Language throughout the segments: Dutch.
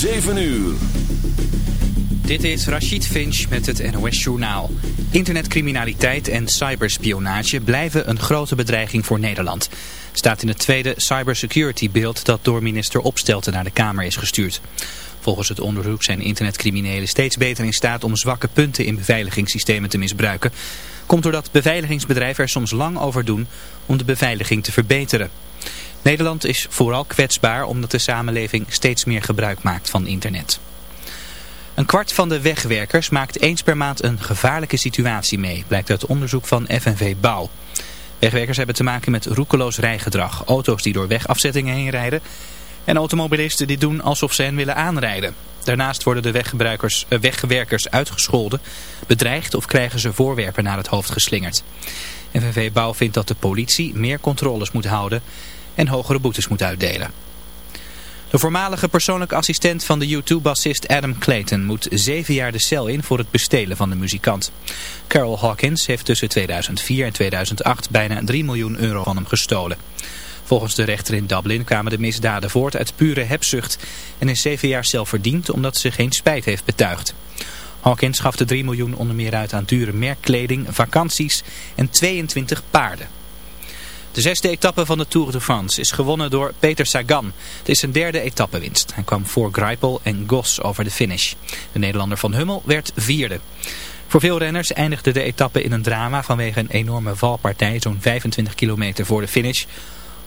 7 uur. Dit is Rachid Finch met het NOS Journaal. Internetcriminaliteit en cyberspionage blijven een grote bedreiging voor Nederland. Staat in het tweede cybersecurity beeld dat door minister Opstelten naar de Kamer is gestuurd. Volgens het onderzoek zijn internetcriminelen steeds beter in staat om zwakke punten in beveiligingssystemen te misbruiken. Komt doordat beveiligingsbedrijven er soms lang over doen om de beveiliging te verbeteren. Nederland is vooral kwetsbaar omdat de samenleving steeds meer gebruik maakt van internet. Een kwart van de wegwerkers maakt eens per maand een gevaarlijke situatie mee, blijkt uit onderzoek van FNV Bouw. Wegwerkers hebben te maken met roekeloos rijgedrag, auto's die door wegafzettingen heen rijden en automobilisten die doen alsof ze hen willen aanrijden. Daarnaast worden de weggebruikers, eh, wegwerkers uitgescholden, bedreigd of krijgen ze voorwerpen naar het hoofd geslingerd. FNV Bouw vindt dat de politie meer controles moet houden en hogere boetes moet uitdelen. De voormalige persoonlijke assistent van de U2-bassist Adam Clayton moet zeven jaar de cel in voor het bestelen van de muzikant. Carol Hawkins heeft tussen 2004 en 2008 bijna 3 miljoen euro van hem gestolen. Volgens de rechter in Dublin kwamen de misdaden voort uit pure hebzucht en is zeven jaar cel verdiend omdat ze geen spijt heeft betuigd. Hawkins gaf de 3 miljoen onder meer uit aan dure merkkleding, vakanties en 22 paarden. De zesde etappe van de Tour de France is gewonnen door Peter Sagan. Het is zijn derde etappewinst. Hij kwam voor Greipel en Gos over de finish. De Nederlander van Hummel werd vierde. Voor veel renners eindigde de etappe in een drama vanwege een enorme valpartij zo'n 25 kilometer voor de finish.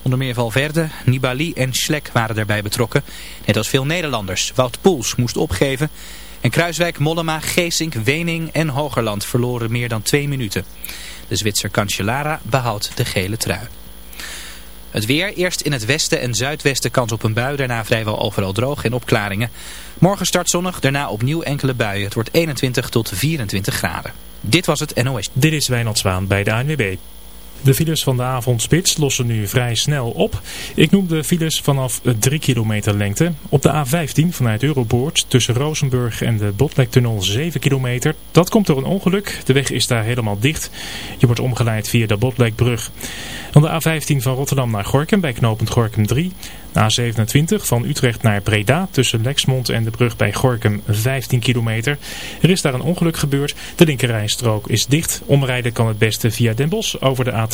Onder meer Valverde, Nibali en Schlek waren daarbij betrokken. Net als veel Nederlanders. Wout Poels moest opgeven. En Kruiswijk, Mollema, Geesink, Wening en Hogerland verloren meer dan twee minuten. De Zwitser Cancellara behoudt de gele trui. Het weer, eerst in het westen en zuidwesten kans op een bui, daarna vrijwel overal droog en opklaringen. Morgen start zonnig, daarna opnieuw enkele buien. Het wordt 21 tot 24 graden. Dit was het NOS. Dit is Wijnald Zwaan bij de ANWB. De files van de avondspits lossen nu vrij snel op. Ik noem de files vanaf 3 kilometer lengte. Op de A15 vanuit Europoort tussen Rozenburg en de Botlektunnel 7 kilometer. Dat komt door een ongeluk. De weg is daar helemaal dicht. Je wordt omgeleid via de Botlekbrug. Dan de A15 van Rotterdam naar Gorkum bij knooppunt Gorkum 3. A27 van Utrecht naar Breda tussen Lexmond en de brug bij Gorkum 15 kilometer. Er is daar een ongeluk gebeurd. De linkerrijstrook is dicht. Omrijden kan het beste via Den Bosch over de A2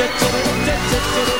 Dit tja, tja.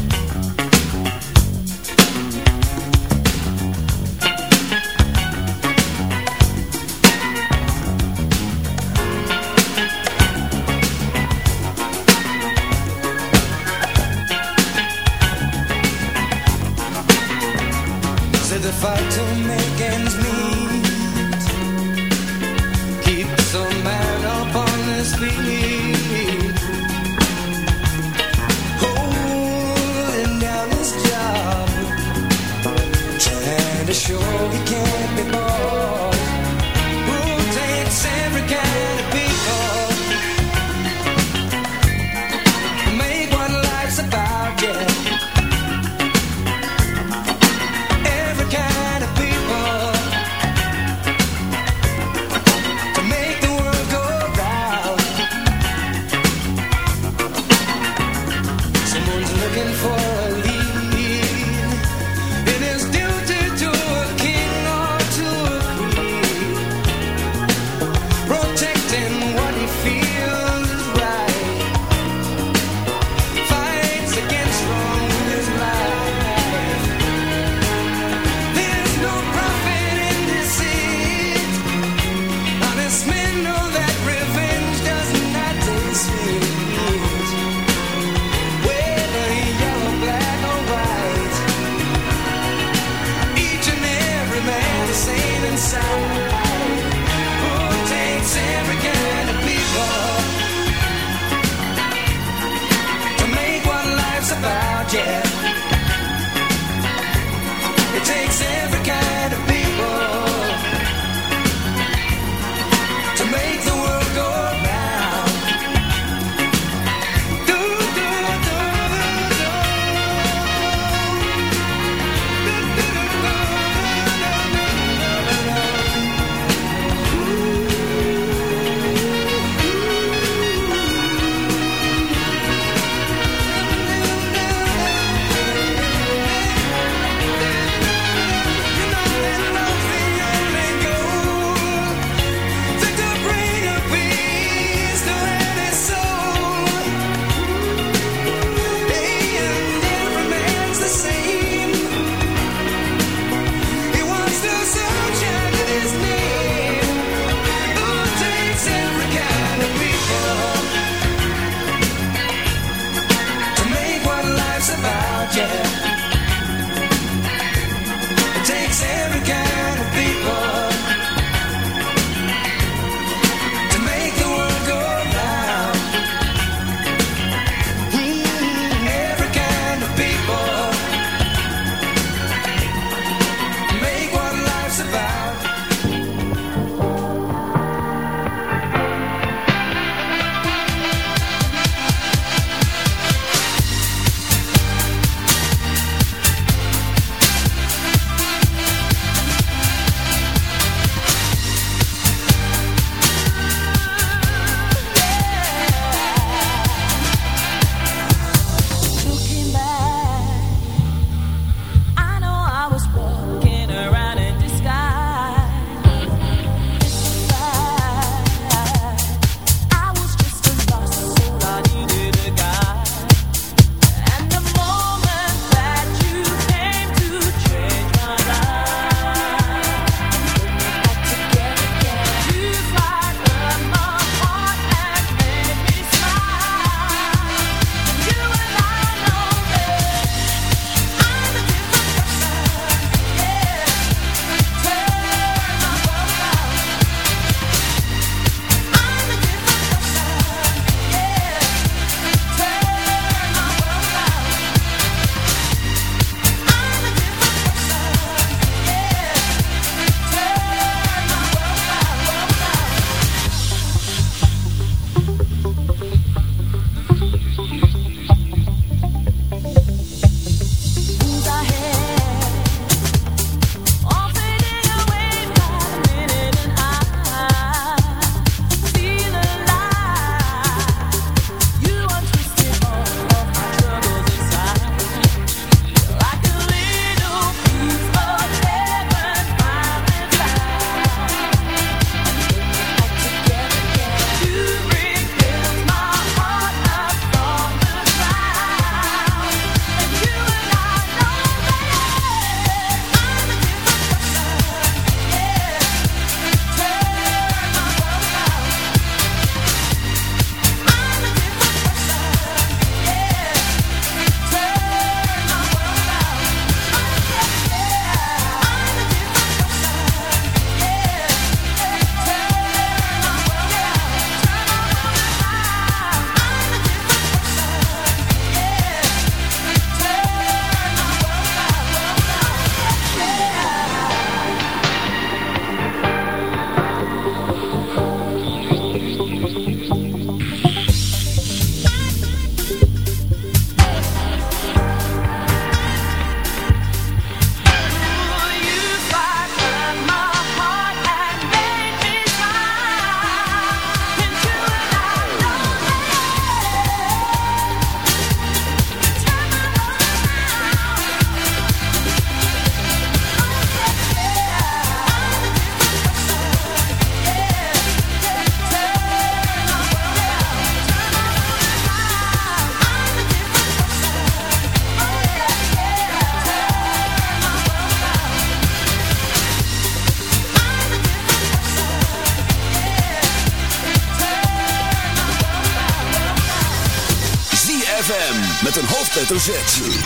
hoofdletter Z.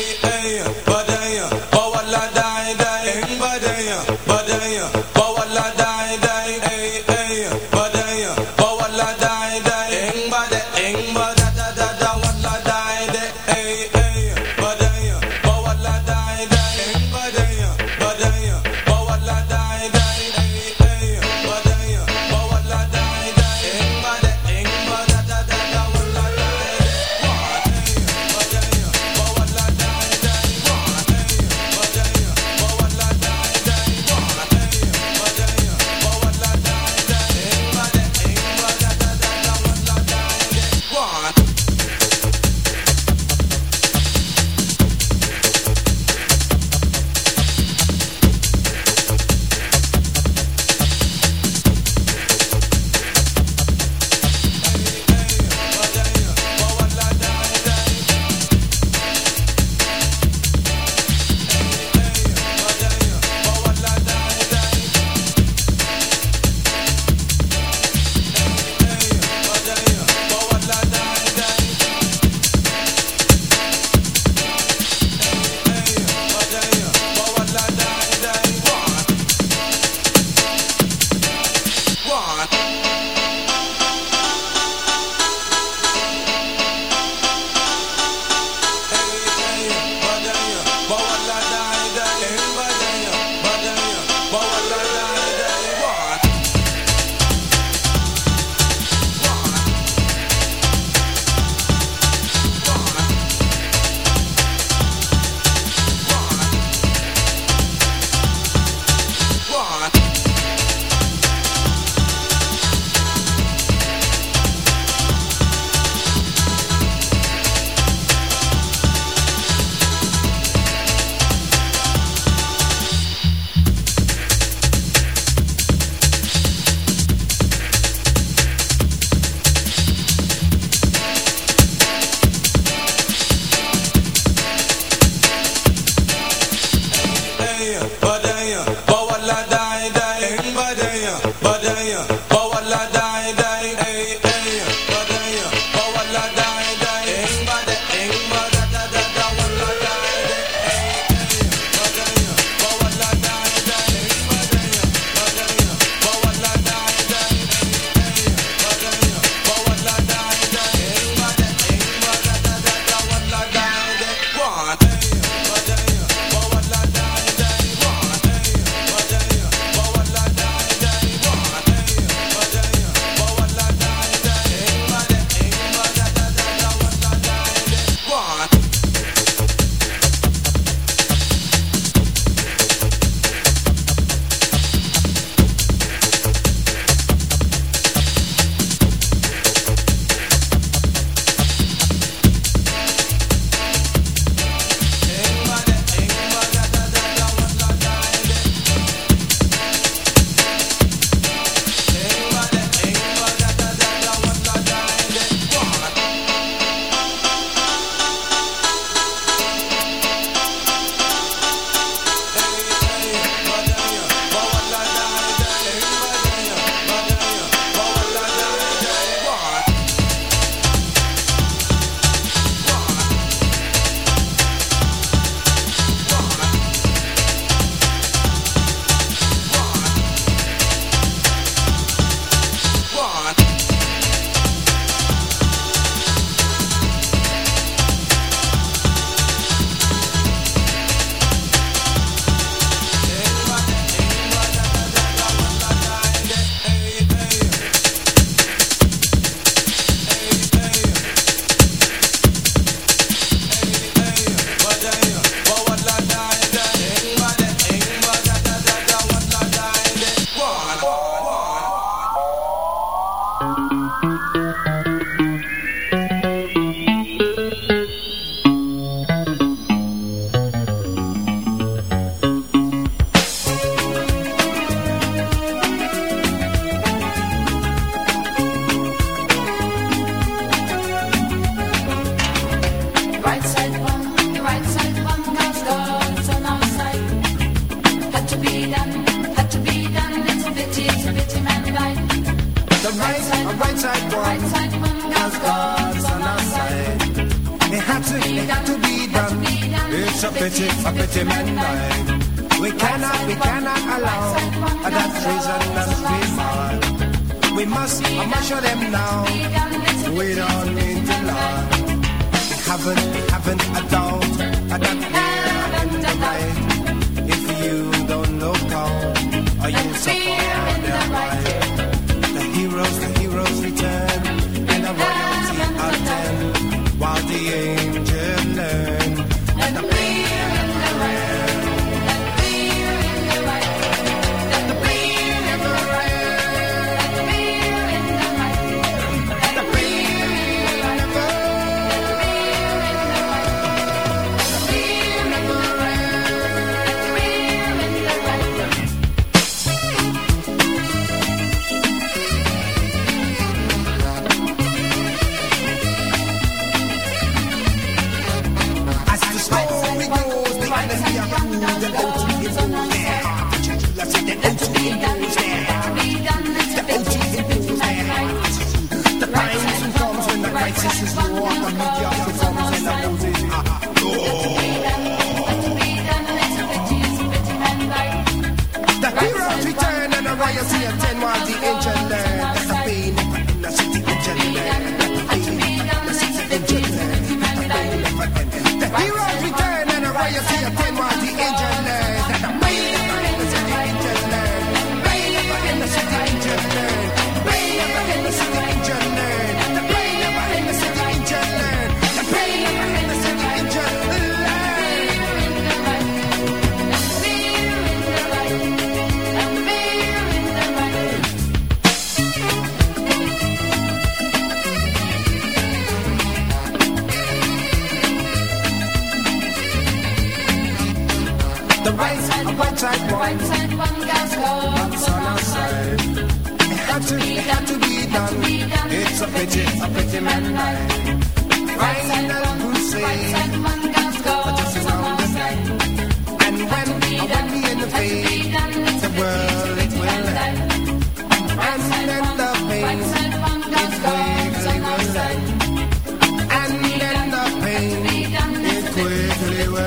hey, hey,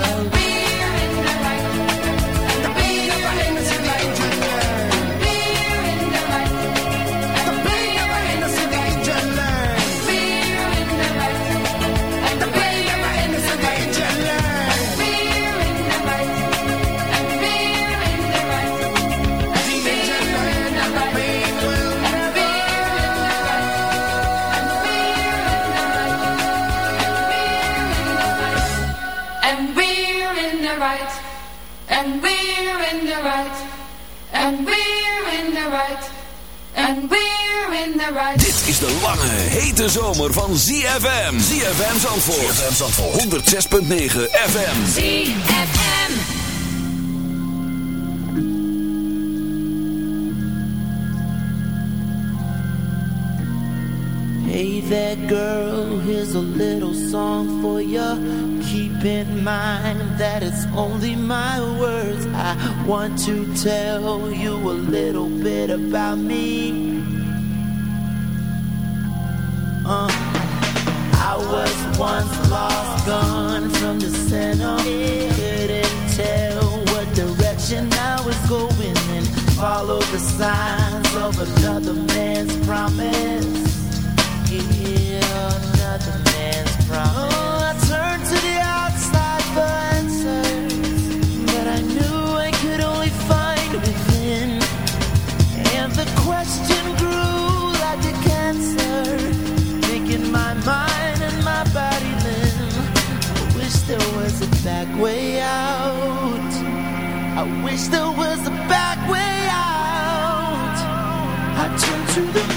world. lange, hete zomer van ZFM. ZFM Zandvoort. ZFM Zandvoort. 106.9 FM. ZFM. Hey there girl, here's a little song for you. Keep in mind that it's only my words. I want to tell you a little bit about me. Uh, I was once lost, gone from the center. Couldn't tell what direction I was going and follow the signs of another man's promise. Yeah, another man's promise. was a back way out. I wish there was a back way out. I turned to the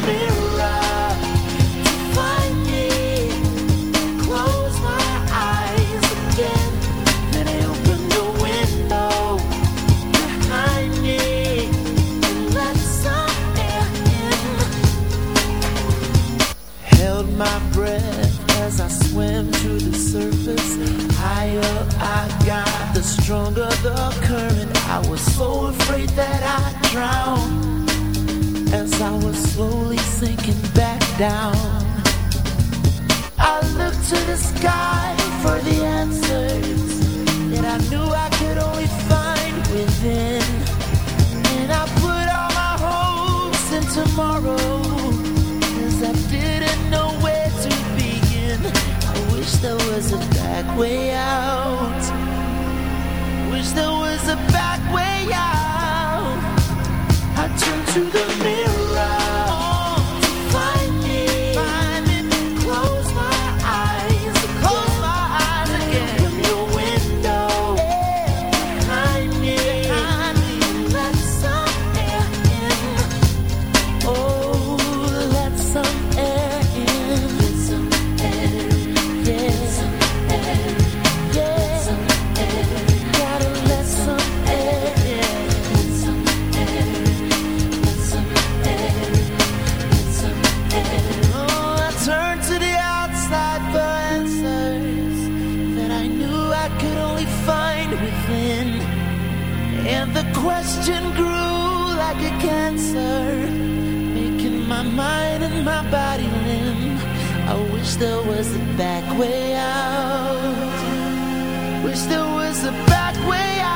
was the back way out.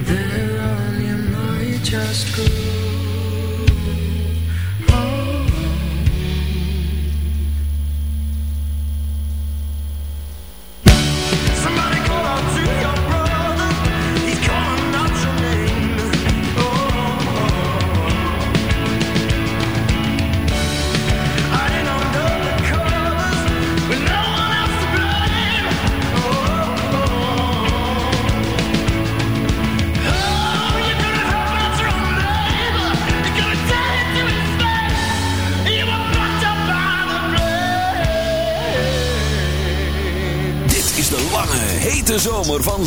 There on your mind just grew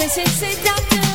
Cause it's a doctor.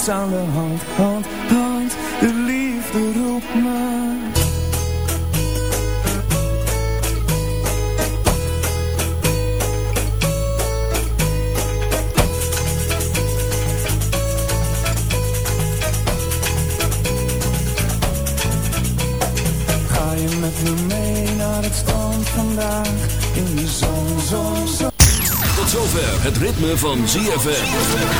Niets aan de hand, hand, hand De liefde roept me. Ga je met me mee naar het strand vandaag? In de zon, zon, zon. Tot zover het ritme van ZFM.